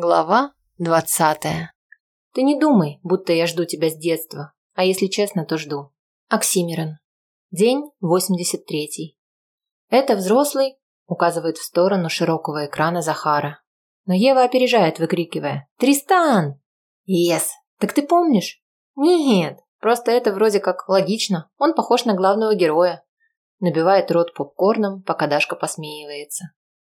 Глава двадцатая. Ты не думай, будто я жду тебя с детства, а если честно, то жду. Оксимирон. День восемьдесят третий. Это взрослый, указывает в сторону широкого экрана Захара. Но Ева опережает, выкрикивая «Тристан!» «Ес! Так ты помнишь?» «Нет, просто это вроде как логично. Он похож на главного героя». Набивает рот попкорном, пока Дашка посмеивается.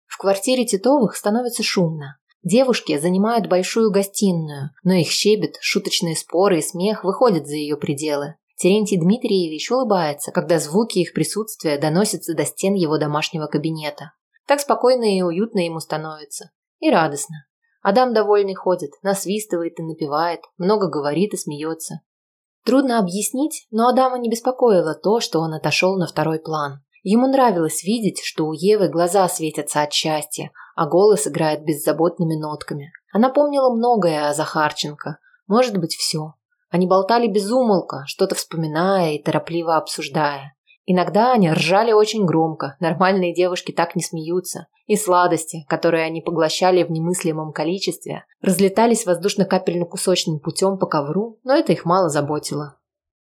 В квартире Титовых становится шумно. Девушки занимают большую гостиную, но их щебет, шуточные споры и смех выходят за ее пределы. Терентий Дмитриевич улыбается, когда звуки их присутствия доносятся до стен его домашнего кабинета. Так спокойно и уютно ему становится. И радостно. Адам довольный ходит, насвистывает и напевает, много говорит и смеется. Трудно объяснить, но Адама не беспокоило то, что он отошел на второй план. Ему нравилось видеть, что у Евы глаза светятся от счастья, а голос играет беззаботными нотками. Она помнила многое о Захарченко, может быть, все. Они болтали без умолка, что-то вспоминая и торопливо обсуждая. Иногда они ржали очень громко, нормальные девушки так не смеются, и сладости, которые они поглощали в немыслимом количестве, разлетались воздушно-капельно-кусочным путем по ковру, но это их мало заботило.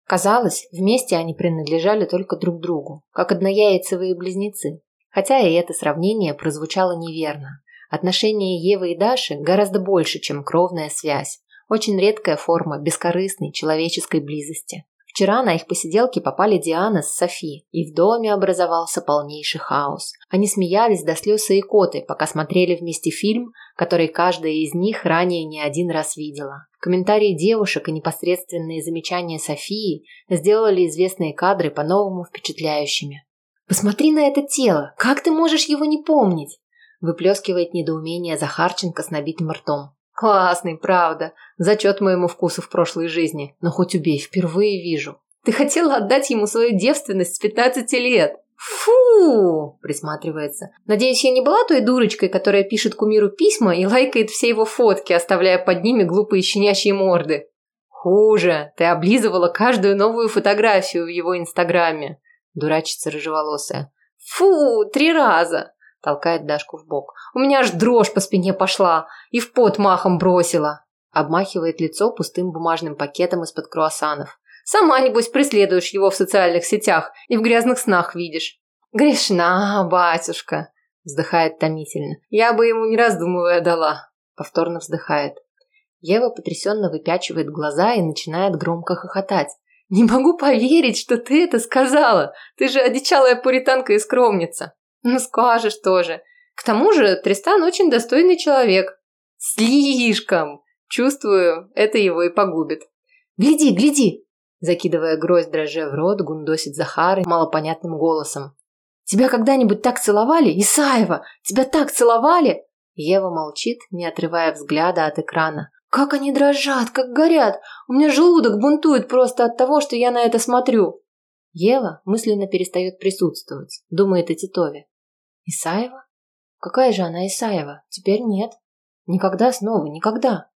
Казалось, вместе они принадлежали только друг другу, как однояйцевые близнецы. Хотя и это сравнение прозвучало неверно. Отношения Евы и Даши гораздо больше, чем кровная связь. Очень редкая форма бескорыстной человеческой близости. Вчера на их посиделки попали Диана с Софи, и в доме образовался полнейший хаос. Они смеялись до слез и икоты, пока смотрели вместе фильм, который каждая из них ранее не один раз видела. Комментарии девушек и непосредственные замечания Софии сделали известные кадры по-новому впечатляющими. «Посмотри на это тело! Как ты можешь его не помнить?» Выплескивает недоумение Захарченко с набитым ртом. «Классный, правда. Зачет моему вкусу в прошлой жизни. Но хоть убей, впервые вижу. Ты хотела отдать ему свою девственность с пятнадцати лет!» «Фу!» – присматривается. «Надеюсь, я не была той дурочкой, которая пишет кумиру письма и лайкает все его фотки, оставляя под ними глупые щенячьи морды. Хуже, ты облизывала каждую новую фотографию в его инстаграме», – дурачится рыжеволосая. «Фу, три раза!» – толкает Дашку в бок. «У меня аж дрожь по спине пошла и в пот махом бросила!» Обмахивает лицо пустым бумажным пакетом из-под круассанов. Сама, небось, преследуешь его в социальных сетях и в грязных снах видишь. Грешна, батюшка, вздыхает томительно. Я бы ему не раздумывая дала. Повторно вздыхает. Ева потрясенно выпячивает глаза и начинает громко хохотать. «Не могу поверить, что ты это сказала! Ты же одичалая пуританка и скромница!» «Ну, скажешь тоже. К тому же Тристан очень достойный человек». «Слишком!» Чувствую, это его и погубит. «Гляди, гляди!» Закидывая гроздь дрожжа в рот, гундосит Захар малопонятным голосом. «Тебя когда-нибудь так целовали? Исаева! Тебя так целовали?» Ева молчит, не отрывая взгляда от экрана. «Как они дрожат, как горят! У меня желудок бунтует просто от того, что я на это смотрю!» Ева мысленно перестает присутствовать, думает о Титове. «Исаева? Какая же она Исаева? Теперь нет. Никогда снова, никогда!»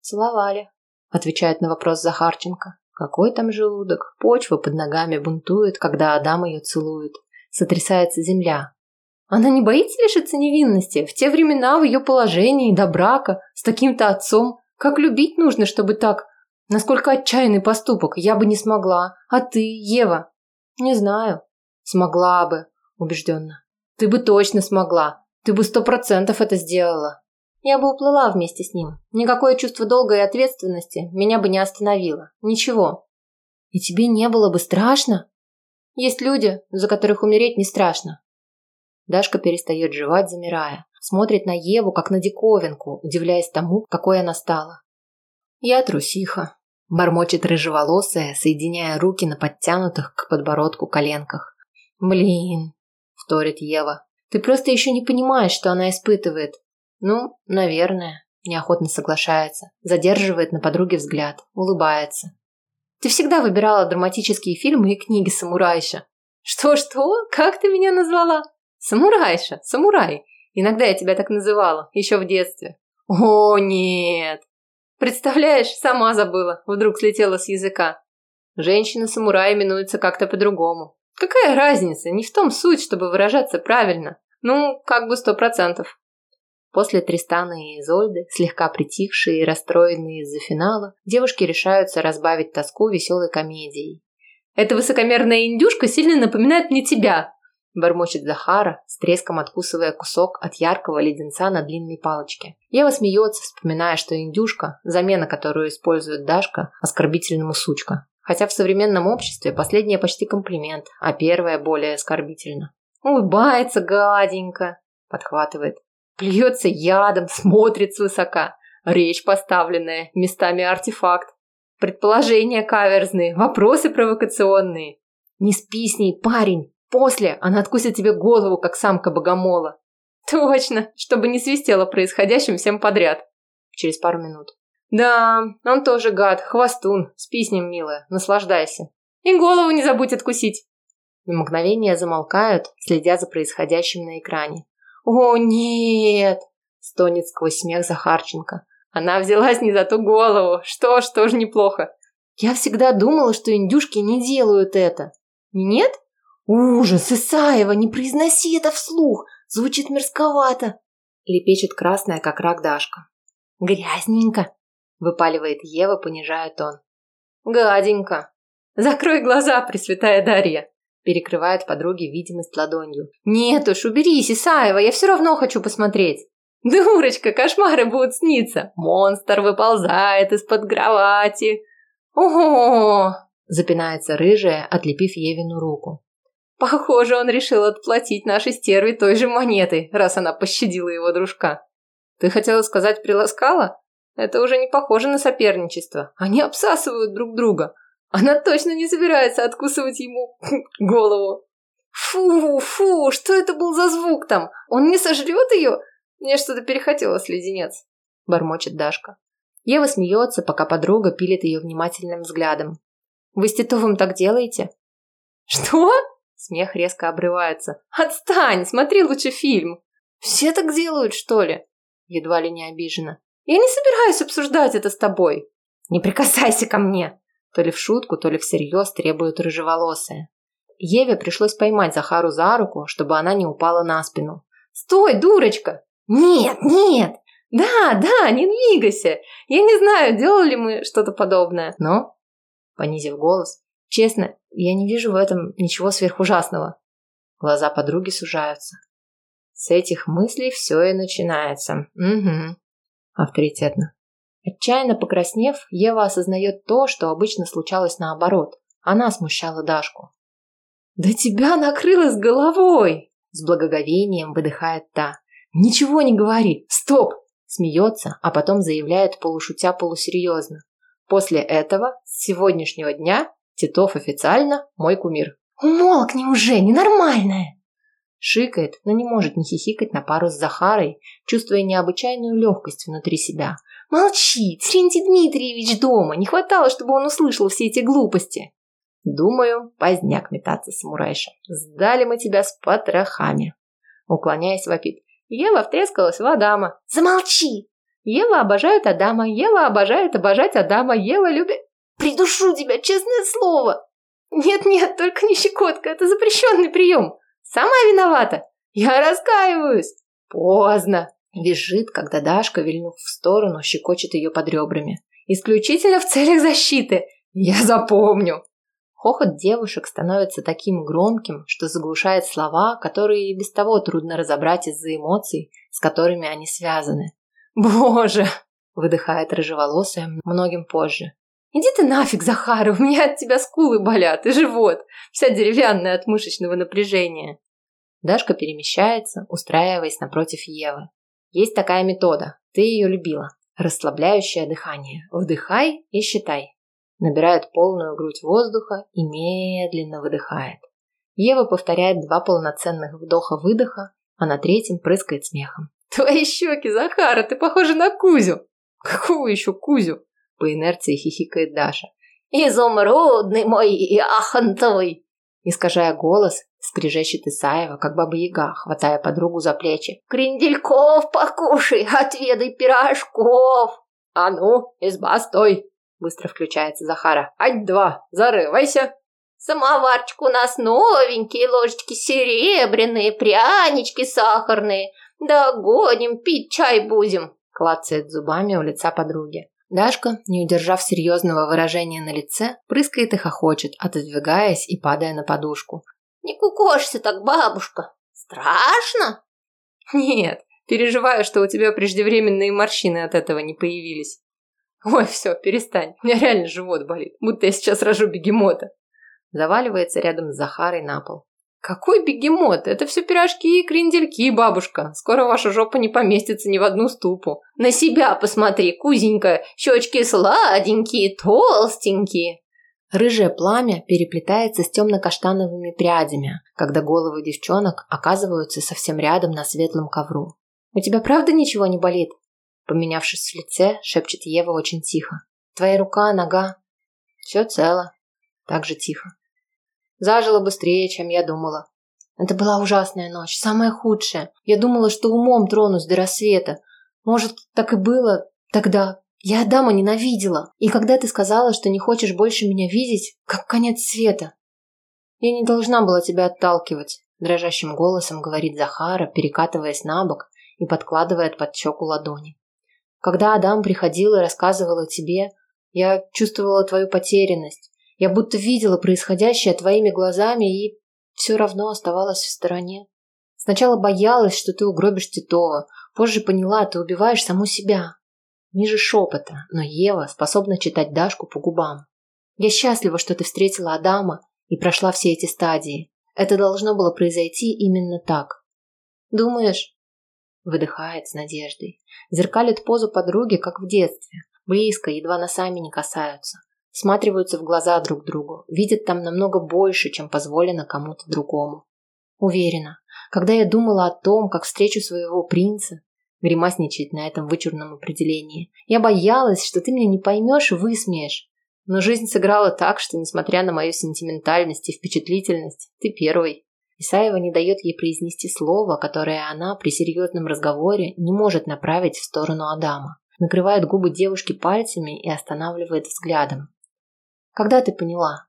«Целовали», – отвечает на вопрос Захарченко. Какой там желудок? Почва под ногами бунтует, когда Адам ее целует. Сотрясается земля. Она не боится лишиться невинности? В те времена, в ее положении, до брака, с таким-то отцом. Как любить нужно, чтобы так? Насколько отчаянный поступок, я бы не смогла. А ты, Ева? Не знаю. Смогла бы, убежденно. Ты бы точно смогла. Ты бы сто процентов это сделала. Я бы уплыла вместе с ним. Никакое чувство долга и ответственности меня бы не остановило. Ничего. И тебе не было бы страшно? Есть люди, за которых умереть не страшно. Дашка перестает жевать, замирая. Смотрит на Еву, как на диковинку, удивляясь тому, какой она стала. Я трусиха. Бормочет рыжеволосая, соединяя руки на подтянутых к подбородку коленках. Блин, вторит Ева. Ты просто еще не понимаешь, что она испытывает. Ну, наверное, неохотно соглашается, задерживает на подруге взгляд, улыбается. Ты всегда выбирала драматические фильмы и книги самурайша. Что-что? Как ты меня назвала? Самурайша, самурай. Иногда я тебя так называла, еще в детстве. О, нет. Представляешь, сама забыла, вдруг слетела с языка. Женщина-самурай именуется как-то по-другому. Какая разница? Не в том суть, чтобы выражаться правильно. Ну, как бы сто процентов. После Тристана и Изольды, слегка притихшие и расстроенные из-за финала, девушки решаются разбавить тоску веселой комедией. «Эта высокомерная индюшка сильно напоминает мне тебя!» Бормочет Захара, с треском откусывая кусок от яркого леденца на длинной палочке. Ева смеется, вспоминая, что индюшка, замена которую использует Дашка, оскорбительному сучка. Хотя в современном обществе последнее почти комплимент, а первое более оскорбительно. «Улыбается гаденько», – подхватывает. Плюется ядом, смотрит свысока. Речь поставленная, местами артефакт. Предположения каверзные, вопросы провокационные. Не спи с ней, парень. После она откусит тебе голову, как самка богомола. Точно, чтобы не свистело происходящим всем подряд. Через пару минут. Да, он тоже гад, хвостун. Спи с ним, милая, наслаждайся. И голову не забудь откусить. На мгновение замолкают, следя за происходящим на экране. «О, нет!» – стонет сквозь смех Захарченко. «Она взялась не за ту голову. Что ж, тоже неплохо. Я всегда думала, что индюшки не делают это. Нет? Ужас, Исаева, не произноси это вслух. Звучит мерзковато!» Лепечет красная, как рак Дашка. «Грязненько!» – выпаливает Ева, понижая тон. «Гаденько! Закрой глаза, Пресвятая Дарья!» Перекрывает подруге видимость ладонью. «Нет уж, уберись, Исаева, я все равно хочу посмотреть!» «Дурочка, кошмары будут сниться! Монстр выползает из-под кровати!» «Ого!» – запинается рыжая, отлепив Евину руку. «Похоже, он решил отплатить нашей стерве той же монетой, раз она пощадила его дружка. Ты хотела сказать приласкала? Это уже не похоже на соперничество. Они обсасывают друг друга. Она точно не собирается откусывать ему голову. Фу, фу, что это был за звук там? Он не сожрет ее? Мне что-то перехотелось леденец. Бормочет Дашка. Ева смеется, пока подруга пилит ее внимательным взглядом. Вы с Титовым так делаете? Что? Смех резко обрывается. Отстань, смотри лучше фильм. Все так делают, что ли? Едва ли не обижена. Я не собираюсь обсуждать это с тобой. Не прикасайся ко мне, то ли в шутку, то ли всерьез требуют рыжеволосые. Еве пришлось поймать Захару за руку, чтобы она не упала на спину. «Стой, дурочка!» «Нет, нет!» «Да, да, не двигайся! Я не знаю, делали ли мы что-то подобное, но...» Понизив голос, «Честно, я не вижу в этом ничего сверхужасного». Глаза подруги сужаются. С этих мыслей все и начинается. Угу. Авторитетно. Отчаянно покраснев, Ева осознает то, что обычно случалось наоборот. Она смущала Дашку. «Да тебя накрыло головой!» С благоговением выдыхает та. «Ничего не говори! Стоп!» Смеется, а потом заявляет полушутя полусерьезно. «После этого, с сегодняшнего дня, Титов официально мой кумир». «Умолкни уже, ненормальная!» Шикает, но не может не хихикать на пару с Захарой, чувствуя необычайную легкость внутри себя – Молчи, Терентий Дмитриевич дома. Не хватало, чтобы он услышал все эти глупости. Думаю, поздняк метаться, самурайша. Сдали мы тебя с потрохами. Уклоняясь, вопит. Ева втрескалась в Адама. Замолчи! Ева обожает Адама, Ева обожает обожать Адама, Ева любит... Придушу тебя, честное слово! Нет-нет, только не щекотка, это запрещенный прием. Сама виновата. Я раскаиваюсь. Поздно. Визжит, когда Дашка, вильнув в сторону, щекочет ее под ребрами. «Исключительно в целях защиты! Я запомню!» Хохот девушек становится таким громким, что заглушает слова, которые и без того трудно разобрать из-за эмоций, с которыми они связаны. «Боже!» – выдыхает рыжеволосая многим позже. «Иди ты нафиг, Захар, у меня от тебя скулы болят и живот, вся деревянная от мышечного напряжения». Дашка перемещается, устраиваясь напротив Евы. Есть такая метода. Ты ее любила. Расслабляющее дыхание. Вдыхай и считай. Набирает полную грудь воздуха и медленно выдыхает. Ева повторяет два полноценных вдоха-выдоха, а на третьем прыскает смехом. «Твои щеки, Захара, ты похожа на Кузю!» «Какого еще Кузю?» По инерции хихикает Даша. «Изумрудный мой и ахантовый!» Искажая голос, скрежещет Исаева, как баба-яга, хватая подругу за плечи. «Крендельков покушай, отведай пирожков!» «А ну, изба, стой!» Быстро включается Захара. «Ать-два, зарывайся!» «Самоварчик у нас новенький, ложечки серебряные, прянички сахарные. Догоним, пить чай будем, клацает зубами у лица подруги. Дашка, не удержав серьезного выражения на лице, прыскает и хохочет, отодвигаясь и падая на подушку. «Не кукошься так, бабушка! Страшно?» «Нет, переживаю, что у тебя преждевременные морщины от этого не появились». «Ой, все, перестань, у меня реально живот болит, будто я сейчас рожу бегемота». Заваливается рядом с Захарой на пол. «Какой бегемот? Это все пирожки и крендельки, бабушка. Скоро ваша жопа не поместится ни в одну ступу». «На себя посмотри, кузенька. Щечки сладенькие, толстенькие». Рыжее пламя переплетается с темно-каштановыми прядями, когда головы девчонок оказываются совсем рядом на светлом ковру. «У тебя правда ничего не болит?» Поменявшись в лице, шепчет Ева очень тихо. «Твоя рука, нога?» «Все цело». Так же тихо. Зажила быстрее, чем я думала. Это была ужасная ночь, самая худшая. Я думала, что умом тронусь до рассвета. Может, так и было тогда. Я Адама ненавидела. И когда ты сказала, что не хочешь больше меня видеть, как конец света. Я не должна была тебя отталкивать, дрожащим голосом говорит Захара, перекатываясь на бок и подкладывает под щеку ладони. Когда Адам приходил и рассказывал о тебе, я чувствовала твою потерянность. Я будто видела происходящее твоими глазами и все равно оставалась в стороне. Сначала боялась, что ты угробишь Титова, позже поняла, ты убиваешь саму себя. Ниже шепота, но Ева способна читать Дашку по губам. Я счастлива, что ты встретила Адама и прошла все эти стадии. Это должно было произойти именно так. Думаешь? Выдыхает с надеждой. Зеркалит позу подруги, как в детстве. Близко, едва носами не касаются всматриваются в глаза друг другу, видят там намного больше, чем позволено кому-то другому. Уверена, когда я думала о том, как встречу своего принца, гримасничать на этом вычурном определении, я боялась, что ты меня не поймешь и высмеешь. Но жизнь сыграла так, что, несмотря на мою сентиментальность и впечатлительность, ты первый. Исаева не дает ей произнести слово, которое она при серьезном разговоре не может направить в сторону Адама. Накрывает губы девушки пальцами и останавливает взглядом. Когда ты поняла?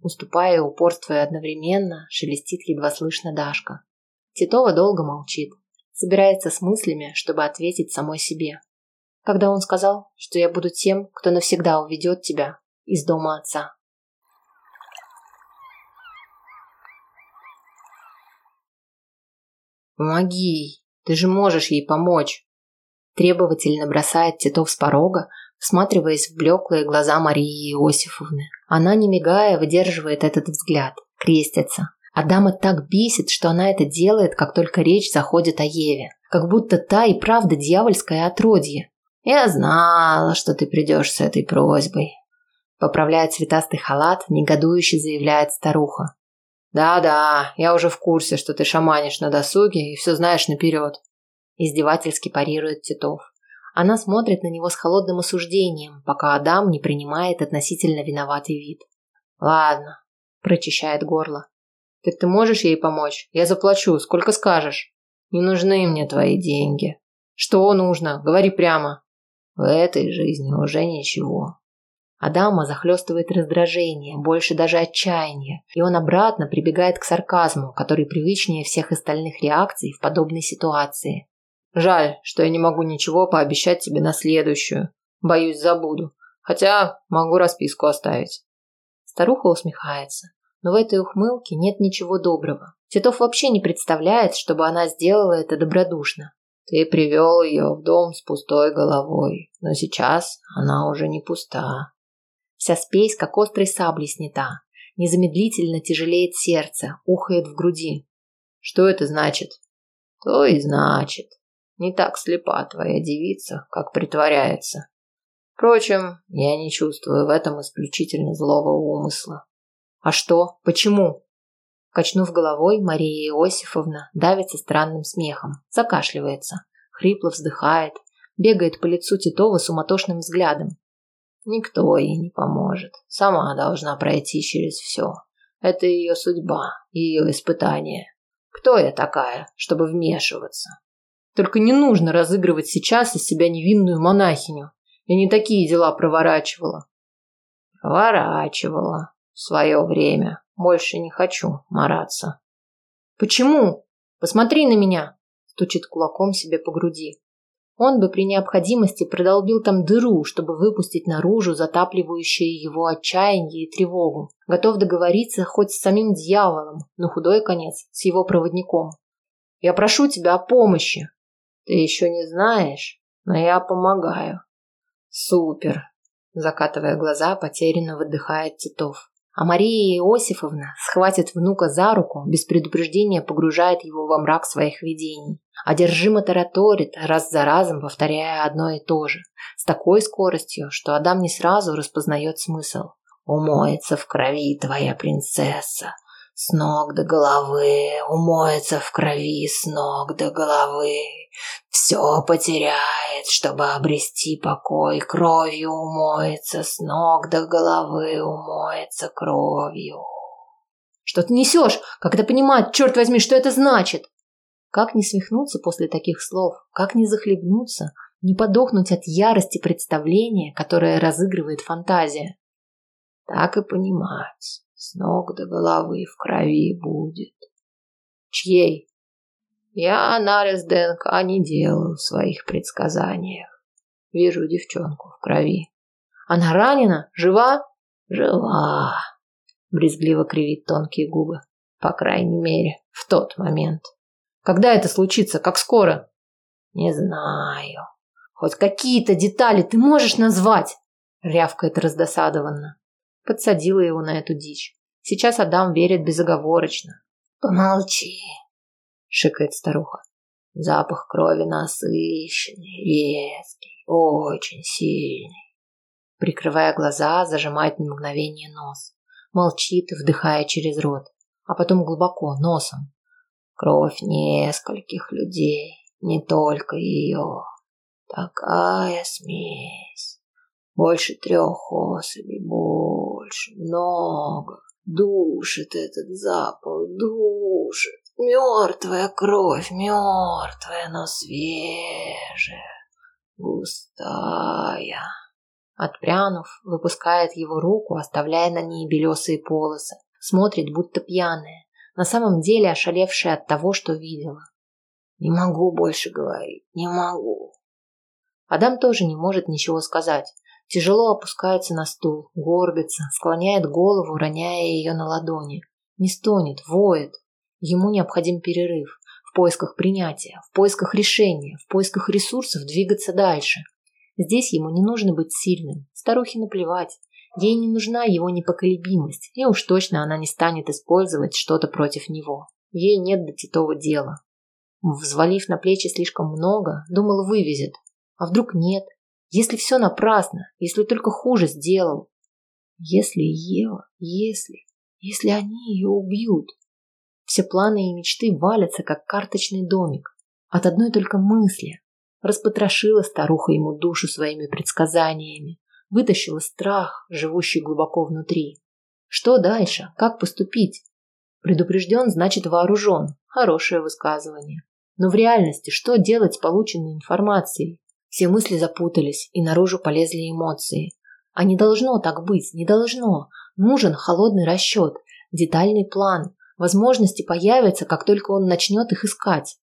Уступая упорствуя одновременно, шелестит едва слышно Дашка. Титова долго молчит, собирается с мыслями, чтобы ответить самой себе. Когда он сказал, что я буду тем, кто навсегда уведет тебя из дома отца. «Помоги ты же можешь ей помочь!» Требовательно бросает Титов с порога, всматриваясь в блеклые глаза Марии Иосифовны. Она, не мигая, выдерживает этот взгляд, крестится. Адама так бесит, что она это делает, как только речь заходит о Еве. Как будто та и правда дьявольское отродье. «Я знала, что ты придешь с этой просьбой», – поправляет цветастый халат, негодующе заявляет старуха. «Да-да, я уже в курсе, что ты шаманишь на досуге и все знаешь наперед», – издевательски парирует Титов. Она смотрит на него с холодным осуждением, пока Адам не принимает относительно виноватый вид. «Ладно», – прочищает горло. «Так ты можешь ей помочь? Я заплачу, сколько скажешь». «Не нужны мне твои деньги». «Что нужно? Говори прямо». «В этой жизни уже ничего». Адама захлестывает раздражение, больше даже отчаяние, и он обратно прибегает к сарказму, который привычнее всех остальных реакций в подобной ситуации. Жаль, что я не могу ничего пообещать тебе на следующую. Боюсь, забуду. Хотя могу расписку оставить. Старуха усмехается, но в этой ухмылке нет ничего доброго. Титов вообще не представляет, чтобы она сделала это добродушно. Ты привел ее в дом с пустой головой, но сейчас она уже не пуста. Вся спесь, как острой саблей, снята. Незамедлительно тяжелеет сердце, ухает в груди. Что это значит? То и значит. Не так слепа твоя девица, как притворяется. Впрочем, я не чувствую в этом исключительно злого умысла. А что? Почему? Качнув головой, Мария Иосифовна давится странным смехом, закашливается, хрипло вздыхает, бегает по лицу Титова суматошным взглядом. Никто ей не поможет. Сама должна пройти через все. Это ее судьба, ее испытание. Кто я такая, чтобы вмешиваться? Только не нужно разыгрывать сейчас из себя невинную монахиню. Я не такие дела проворачивала. Проворачивала. В свое время. Больше не хочу мараться. Почему? Посмотри на меня. стучит кулаком себе по груди. Он бы при необходимости продолбил там дыру, чтобы выпустить наружу затапливающее его отчаяние и тревогу. Готов договориться хоть с самим дьяволом, но худой конец с его проводником. «Я прошу тебя о помощи!» «Ты еще не знаешь, но я помогаю». «Супер!» Закатывая глаза, потерянно выдыхает Титов. А Мария Иосифовна схватит внука за руку, без предупреждения погружает его во мрак своих видений. Одержимо тараторит, раз за разом повторяя одно и то же, с такой скоростью, что Адам не сразу распознает смысл. «Умоется в крови твоя принцесса, с ног до головы, умоется в крови с ног до головы, все потеряет, чтобы обрести покой, кровью умоется с ног до головы, умоется кровью. Что ты несешь? Как это понимать, черт возьми, что это значит? Как не свихнуться после таких слов? Как не захлебнуться? Не подохнуть от ярости представления, которое разыгрывает фантазия? Так и понимать. С ног до головы в крови будет. Чьей? Я анализ ДНК не делаю в своих предсказаниях. Вижу девчонку в крови. Она ранена? Жива? Жива. Брезгливо кривит тонкие губы. По крайней мере, в тот момент. Когда это случится? Как скоро? Не знаю. Хоть какие-то детали ты можешь назвать? Рявкает раздосадованно подсадила его на эту дичь. Сейчас Адам верит безоговорочно. «Помолчи», — шикает старуха. «Запах крови насыщенный, резкий, очень сильный». Прикрывая глаза, зажимает на мгновение нос. Молчит, вдыхая через рот, а потом глубоко, носом. Кровь нескольких людей, не только ее. Такая смесь. Больше трех особей, больше, много. Душит этот запах, душит. Мертвая кровь, мертвая, но свежая, густая. Отпрянув, выпускает его руку, оставляя на ней белесые полосы. Смотрит, будто пьяная, на самом деле ошалевшая от того, что видела. Не могу больше говорить, не могу. Адам тоже не может ничего сказать. Тяжело опускается на стул, горбится, склоняет голову, роняя ее на ладони. Не стонет, воет. Ему необходим перерыв. В поисках принятия, в поисках решения, в поисках ресурсов двигаться дальше. Здесь ему не нужно быть сильным. Старухе наплевать. Ей не нужна его непоколебимость, и уж точно она не станет использовать что-то против него. Ей нет до Титова дела. Взвалив на плечи слишком много, думал, вывезет. А вдруг нет? Если все напрасно, если только хуже сделал. Если Ева, если, если они ее убьют. Все планы и мечты валятся, как карточный домик. От одной только мысли. Распотрошила старуха ему душу своими предсказаниями. Вытащила страх, живущий глубоко внутри. Что дальше? Как поступить? Предупрежден, значит вооружен. Хорошее высказывание. Но в реальности что делать с полученной информацией? Все мысли запутались, и наружу полезли эмоции. А не должно так быть, не должно. Нужен холодный расчет, детальный план. Возможности появятся, как только он начнет их искать.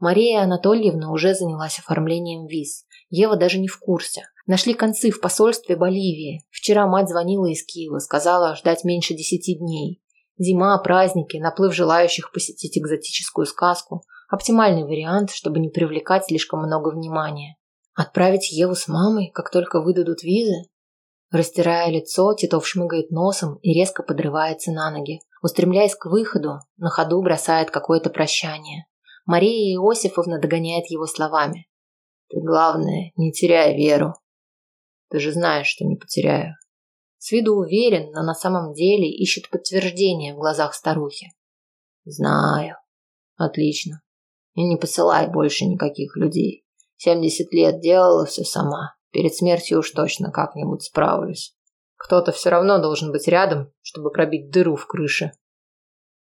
Мария Анатольевна уже занялась оформлением виз. Ева даже не в курсе. Нашли концы в посольстве Боливии. Вчера мать звонила из Киева, сказала ждать меньше десяти дней. Зима, праздники, наплыв желающих посетить экзотическую сказку. Оптимальный вариант, чтобы не привлекать слишком много внимания. Отправить Еву с мамой, как только выдадут визы? Растирая лицо, Титов шмыгает носом и резко подрывается на ноги. Устремляясь к выходу, на ходу бросает какое-то прощание. Мария Иосифовна догоняет его словами. «Ты, главное, не теряй веру. Ты же знаешь, что не потеряю». С виду уверен, но на самом деле ищет подтверждение в глазах старухи. «Знаю. Отлично. И не посылай больше никаких людей. Семьдесят лет делала все сама. Перед смертью уж точно как-нибудь справлюсь. Кто-то все равно должен быть рядом, чтобы пробить дыру в крыше.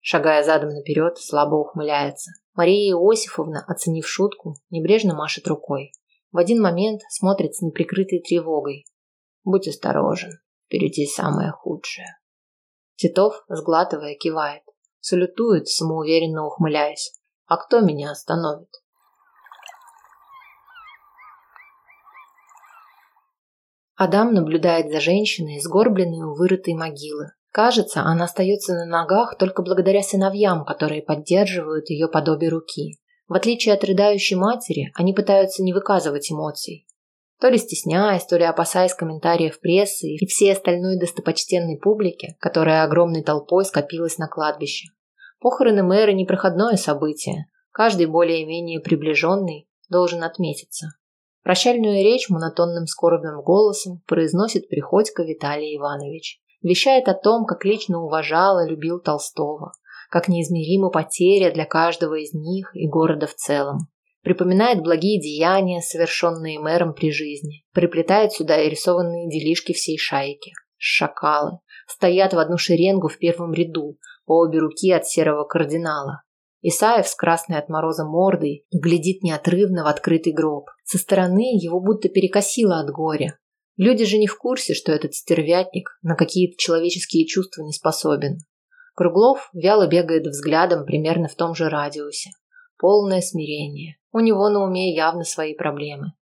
Шагая задом наперед, слабо ухмыляется. Мария Иосифовна, оценив шутку, небрежно машет рукой. В один момент смотрит с неприкрытой тревогой. Будь осторожен, впереди самое худшее. Титов, сглатывая, кивает. Салютует, самоуверенно ухмыляясь. А кто меня остановит? Адам наблюдает за женщиной, сгорбленной у вырытой могилы. Кажется, она остается на ногах только благодаря сыновьям, которые поддерживают ее подобие руки. В отличие от рыдающей матери, они пытаются не выказывать эмоций. То ли стесняясь, то ли опасаясь комментариев прессы и всей остальной достопочтенной публики, которая огромной толпой скопилась на кладбище. Похороны мэра – непроходное событие. Каждый более-менее приближенный должен отметиться. Прощальную речь монотонным скорбным голосом произносит Приходько Виталий Иванович. Вещает о том, как лично уважал и любил Толстого, как неизмерима потеря для каждого из них и города в целом. Припоминает благие деяния, совершенные мэром при жизни. Приплетает сюда и рисованные делишки всей шайки. Шакалы. Стоят в одну шеренгу в первом ряду, по обе руки от серого кардинала. Исаев с красной от мороза мордой глядит неотрывно в открытый гроб. Со стороны его будто перекосило от горя. Люди же не в курсе, что этот стервятник на какие-то человеческие чувства не способен. Круглов вяло бегает взглядом примерно в том же радиусе. Полное смирение. У него на уме явно свои проблемы.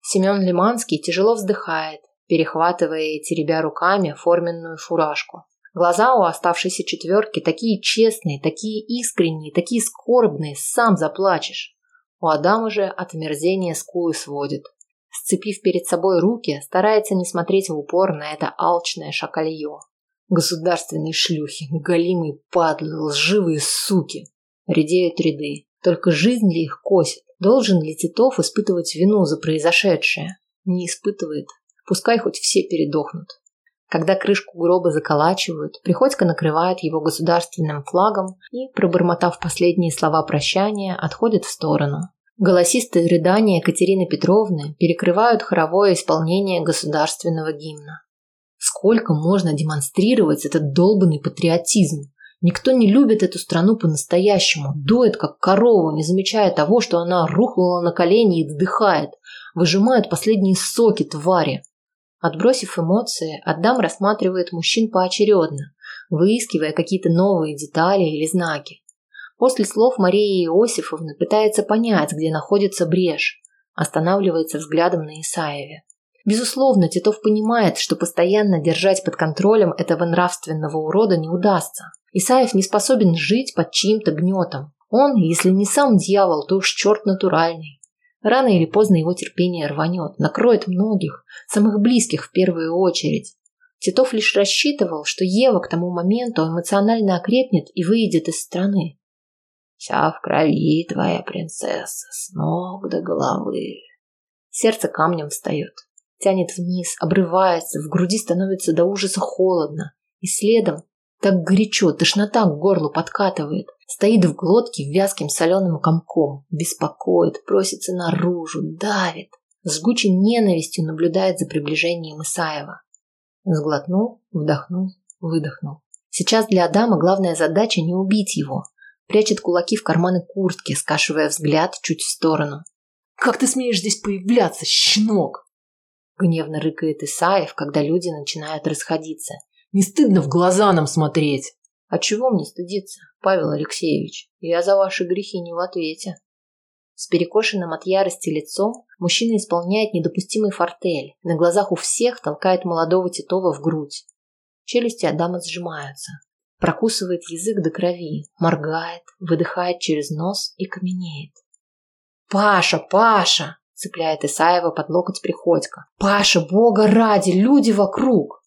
Семен Лиманский тяжело вздыхает, перехватывая и теребя руками форменную фуражку. Глаза у оставшейся четверки такие честные, такие искренние, такие скорбные, сам заплачешь. У Адама же от омерзения скулы сводит. Сцепив перед собой руки, старается не смотреть в упор на это алчное шакалье. Государственные шлюхи, голимые падлы, лживые суки. Редеют ряды. Только жизнь ли их косит? Должен ли Титов испытывать вину за произошедшее? Не испытывает. Пускай хоть все передохнут. Когда крышку гроба заколачивают, Приходько накрывает его государственным флагом и, пробормотав последние слова прощания, отходит в сторону. Голосистые рыдания Екатерины Петровны перекрывают хоровое исполнение государственного гимна. Сколько можно демонстрировать этот долбанный патриотизм? Никто не любит эту страну по-настоящему, дует как корова, не замечая того, что она рухнула на колени и вздыхает, выжимают последние соки твари. Отбросив эмоции, Адам рассматривает мужчин поочередно, выискивая какие-то новые детали или знаки. После слов Марии Иосифовны пытается понять, где находится брешь, останавливается взглядом на Исаеве. Безусловно, Титов понимает, что постоянно держать под контролем этого нравственного урода не удастся. Исаев не способен жить под чьим-то гнетом. Он, если не сам дьявол, то уж черт натуральный. Рано или поздно его терпение рванет, накроет многих, самых близких в первую очередь. Титов лишь рассчитывал, что Ева к тому моменту эмоционально окрепнет и выйдет из страны. «Вся в крови твоя принцесса, с ног до головы». Сердце камнем встает, тянет вниз, обрывается, в груди становится до ужаса холодно, и следом так горячо, тошнота к горлу подкатывает. Стоит в глотке вязким соленым комком. Беспокоит, просится наружу, давит. С жгучей ненавистью наблюдает за приближением Исаева. Сглотнул, вдохнул, выдохнул. Сейчас для Адама главная задача не убить его. Прячет кулаки в карманы куртки, скашивая взгляд чуть в сторону. «Как ты смеешь здесь появляться, щенок?» Гневно рыкает Исаев, когда люди начинают расходиться. Не стыдно в глаза нам смотреть? А чего мне стыдиться, Павел Алексеевич? Я за ваши грехи не в ответе. С перекошенным от ярости лицом мужчина исполняет недопустимый фортель. На глазах у всех толкает молодого Титова в грудь. Челюсти Адама сжимаются. Прокусывает язык до крови, моргает, выдыхает через нос и каменеет. «Паша, Паша!» – цепляет Исаева под локоть Приходько. «Паша, бога ради, люди вокруг!»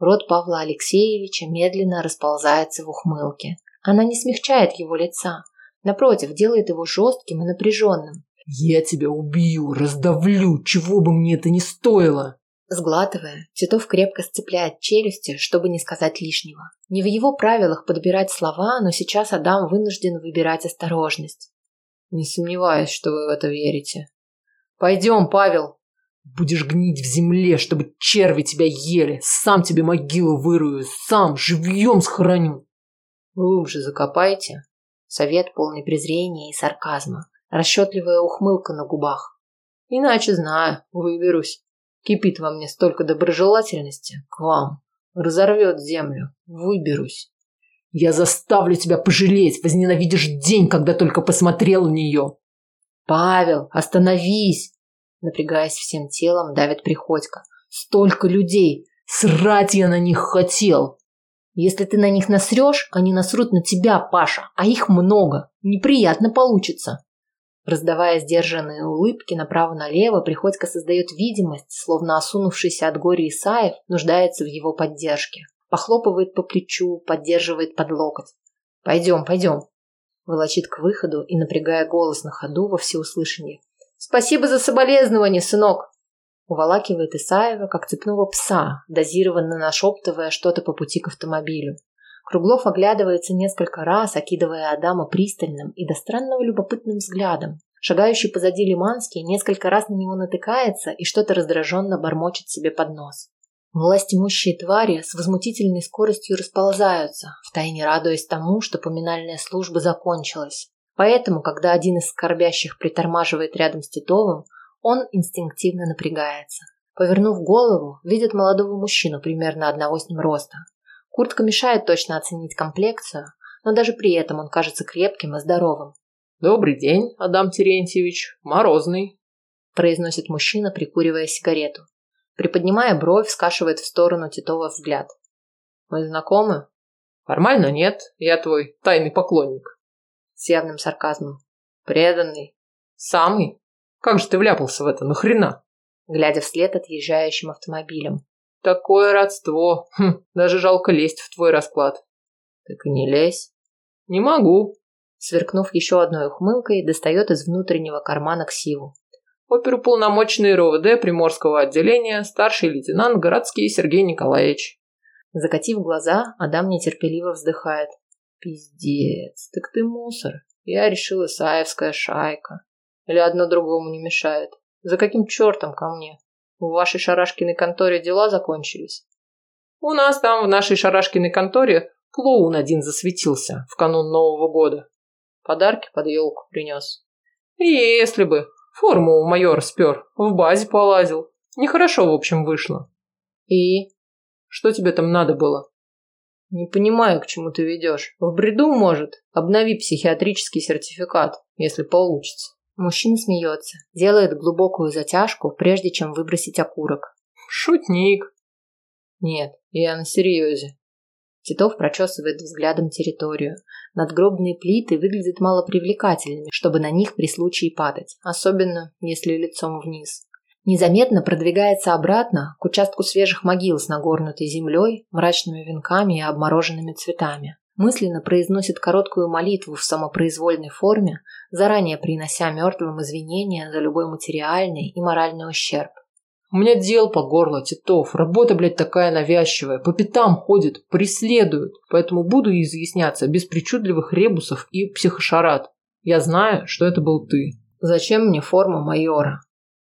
Рот Павла Алексеевича медленно расползается в ухмылке. Она не смягчает его лица. Напротив, делает его жестким и напряженным. «Я тебя убью, раздавлю, чего бы мне это ни стоило!» Сглатывая, Титов крепко сцепляет челюсти, чтобы не сказать лишнего. Не в его правилах подбирать слова, но сейчас Адам вынужден выбирать осторожность. «Не сомневаюсь, что вы в это верите. Пойдем, Павел!» Будешь гнить в земле, чтобы черви тебя ели. Сам тебе могилу вырую, сам живьем схороню. Глубже закопайте. Совет полный презрения и сарказма. Расчетливая ухмылка на губах. Иначе знаю, выберусь. Кипит во мне столько доброжелательности к вам. Разорвет землю. Выберусь. Я заставлю тебя пожалеть, возненавидишь день, когда только посмотрел в нее. Павел, остановись! Напрягаясь всем телом, давит Приходько. Столько людей. Срать я на них хотел. Если ты на них насрешь, они насрут на тебя, Паша, а их много. Неприятно получится. Раздавая сдержанные улыбки направо-налево, Приходько создает видимость, словно осунувшийся от горя Исаев нуждается в его поддержке. Похлопывает по плечу, поддерживает под локоть. «Пойдем, пойдем!» Волочит к выходу и напрягая голос на ходу во всеуслышание. «Спасибо за соболезнование, сынок!» Уволакивает Исаева, как цепного пса, дозированно нашептывая что-то по пути к автомобилю. Круглов оглядывается несколько раз, окидывая Адама пристальным и до странного любопытным взглядом. Шагающий позади Лиманский несколько раз на него натыкается и что-то раздраженно бормочет себе под нос. Власть имущие твари с возмутительной скоростью расползаются, втайне радуясь тому, что поминальная служба закончилась. Поэтому, когда один из скорбящих притормаживает рядом с Титовым, он инстинктивно напрягается. Повернув голову, видит молодого мужчину примерно одного с ним роста. Куртка мешает точно оценить комплекцию, но даже при этом он кажется крепким и здоровым. «Добрый день, Адам Терентьевич. Морозный», – произносит мужчина, прикуривая сигарету. Приподнимая бровь, скашивает в сторону Титова взгляд. «Мы знакомы?» «Формально нет. Я твой тайный поклонник». С явным сарказмом. «Преданный». «Самый? Как же ты вляпался в это? Нахрена?» Глядя вслед отъезжающим автомобилем. Такое родство. Хм, даже жалко лезть в твой расклад. Так и не лезь. Не могу. Сверкнув еще одной ухмылкой, достает из внутреннего кармана ксиву. Оперуполномоченный РОВД Приморского отделения, старший лейтенант Городский Сергей Николаевич. Закатив глаза, Адам нетерпеливо вздыхает. Пиздец, так ты мусор. Я решила Саевская шайка. Или одно другому не мешает. За каким чертом ко мне? В вашей Шарашкиной конторе дела закончились? У нас там, в нашей Шарашкиной конторе, клоун один засветился в канун Нового года. Подарки под елку принес. Если бы. Форму у майора спер, в базе полазил. Нехорошо, в общем, вышло. И? Что тебе там надо было? Не понимаю, к чему ты ведешь. В бреду, может? Обнови психиатрический сертификат, если получится. Мужчина смеется, делает глубокую затяжку, прежде чем выбросить окурок. Шутник. Нет, я на серьезе. Титов прочесывает взглядом территорию. Надгробные плиты выглядят малопривлекательными, чтобы на них при случае падать, особенно если лицом вниз. Незаметно продвигается обратно к участку свежих могил с нагорнутой землей, мрачными венками и обмороженными цветами мысленно произносит короткую молитву в самопроизвольной форме, заранее принося мертвым извинения за любой материальный и моральный ущерб. У меня дел по горло, Титов. Работа, блядь, такая навязчивая. По пятам ходит, преследуют. Поэтому буду изъясняться без причудливых ребусов и психошарат. Я знаю, что это был ты. Зачем мне форма майора?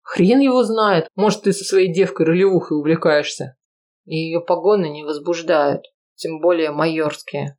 Хрен его знает. Может, ты со своей девкой ролевухой увлекаешься. И ее погоны не возбуждают. Тем более майорские.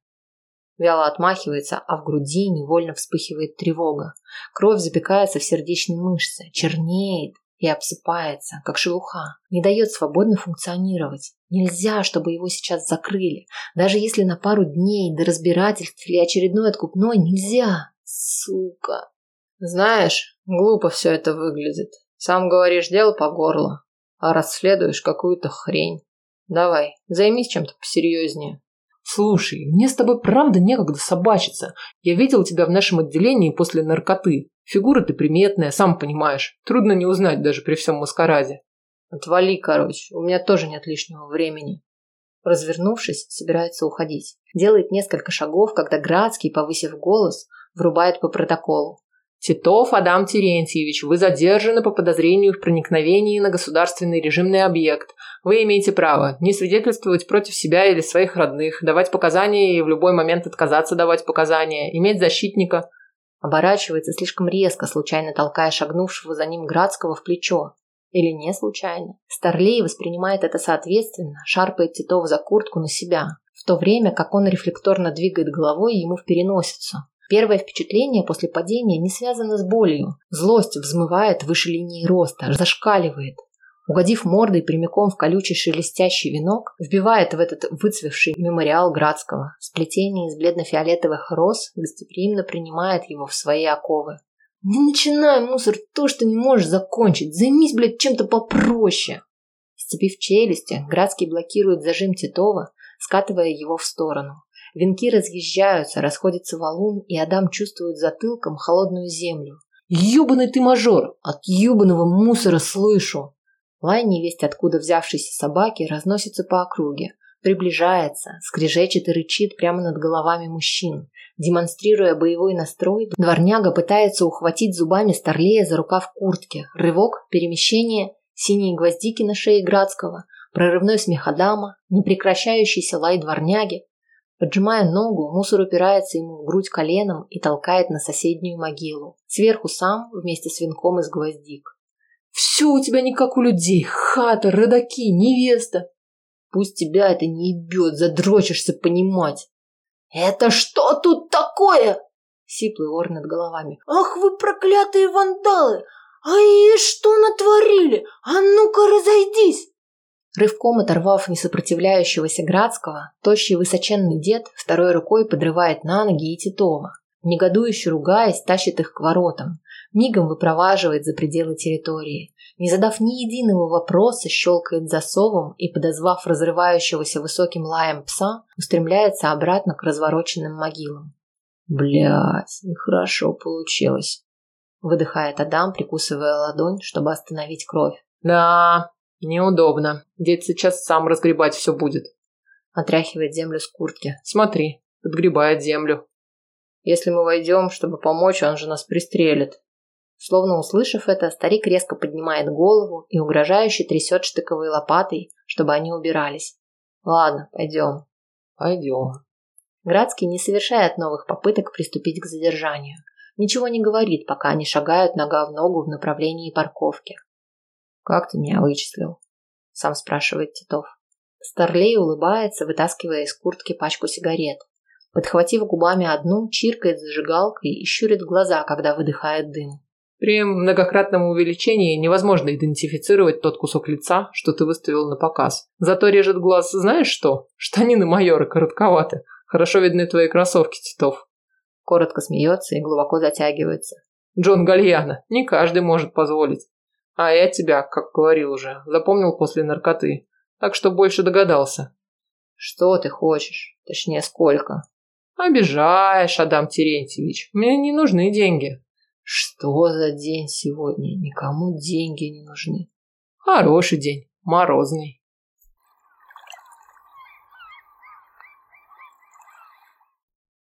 Вяло отмахивается, а в груди невольно вспыхивает тревога. Кровь запекается в сердечной мышце, чернеет и обсыпается, как шелуха. Не дает свободно функционировать. Нельзя, чтобы его сейчас закрыли. Даже если на пару дней до разбирательств или очередной откупной, нельзя. Сука. Знаешь, глупо все это выглядит. Сам говоришь, дело по горло, а расследуешь какую-то хрень. Давай, займись чем-то посерьезнее. «Слушай, мне с тобой правда некогда собачиться. Я видел тебя в нашем отделении после наркоты. Фигура ты приметная, сам понимаешь. Трудно не узнать даже при всем маскараде». «Отвали, короче, у меня тоже нет лишнего времени». Развернувшись, собирается уходить. Делает несколько шагов, когда Градский, повысив голос, врубает по протоколу. Титов Адам Терентьевич, вы задержаны по подозрению в проникновении на государственный режимный объект. Вы имеете право не свидетельствовать против себя или своих родных, давать показания и в любой момент отказаться давать показания, иметь защитника. Оборачивается слишком резко, случайно толкая шагнувшего за ним Градского в плечо. Или не случайно. Старлей воспринимает это соответственно, шарпает Титова за куртку на себя, в то время как он рефлекторно двигает головой ему в переносицу. Первое впечатление после падения не связано с болью. Злость взмывает выше линии роста, зашкаливает. Угодив мордой прямиком в колючий шелестящий венок, вбивает в этот выцвевший мемориал Градского. Сплетение из бледно-фиолетовых роз гостеприимно принимает его в свои оковы. «Не начинай, мусор, то, что не можешь закончить. Займись, блядь, чем-то попроще!» Сцепив челюсти, Градский блокирует зажим Титова, скатывая его в сторону. Венки разъезжаются, расходится валун, и Адам чувствует затылком холодную землю. «Ёбаный ты мажор! От ёбаного мусора слышу!» Лай невесть откуда взявшейся собаки разносится по округе, приближается, скрежечет и рычит прямо над головами мужчин. Демонстрируя боевой настрой, дворняга пытается ухватить зубами Старлея за рукав куртки. Рывок, перемещение, синие гвоздики на шее Градского, прорывной смех Адама, непрекращающийся лай дворняги. Поджимая ногу, мусор упирается ему в грудь коленом и толкает на соседнюю могилу. Сверху сам вместе с венком из гвоздик. «Все у тебя не как у людей. Хата, родаки, невеста. Пусть тебя это не ебет, задрочишься понимать. «Это что тут такое?» Сиплый ор над головами. «Ах вы проклятые вандалы! А и что натворили? А ну-ка разойдись!» Рывком оторвав несопротивляющегося Градского, тощий высоченный дед второй рукой подрывает на ноги и Титова. Негодующе ругаясь, тащит их к воротам. Мигом выпроваживает за пределы территории не задав ни единого вопроса, щелкает засовом и, подозвав разрывающегося высоким лаем пса, устремляется обратно к развороченным могилам. Блять, нехорошо получилось. Выдыхает Адам, прикусывая ладонь, чтобы остановить кровь. Да, неудобно. Дед сейчас сам разгребать все будет. Отряхивает землю с куртки. Смотри, подгребает землю. Если мы войдем, чтобы помочь, он же нас пристрелит. Словно услышав это, старик резко поднимает голову и угрожающе трясет штыковой лопатой, чтобы они убирались. Ладно, пойдем. Пойдем. Градский не совершает новых попыток приступить к задержанию. Ничего не говорит, пока они шагают нога в ногу в направлении парковки. «Как ты меня вычислил?» – сам спрашивает Титов. Старлей улыбается, вытаскивая из куртки пачку сигарет. Подхватив губами одну, чиркает зажигалкой и щурит глаза, когда выдыхает дым. При многократном увеличении невозможно идентифицировать тот кусок лица, что ты выставил на показ. Зато режет глаз знаешь что? Штанины майора коротковаты. Хорошо видны твои кроссовки, Титов. Коротко смеется и глубоко затягивается. Джон Гальяна. Не каждый может позволить. А я тебя, как говорил уже, запомнил после наркоты. Так что больше догадался. Что ты хочешь? Точнее, сколько? Обижаешь, Адам Терентьевич. Мне не нужны деньги. Что за день сегодня? Никому деньги не нужны. Хороший день, морозный.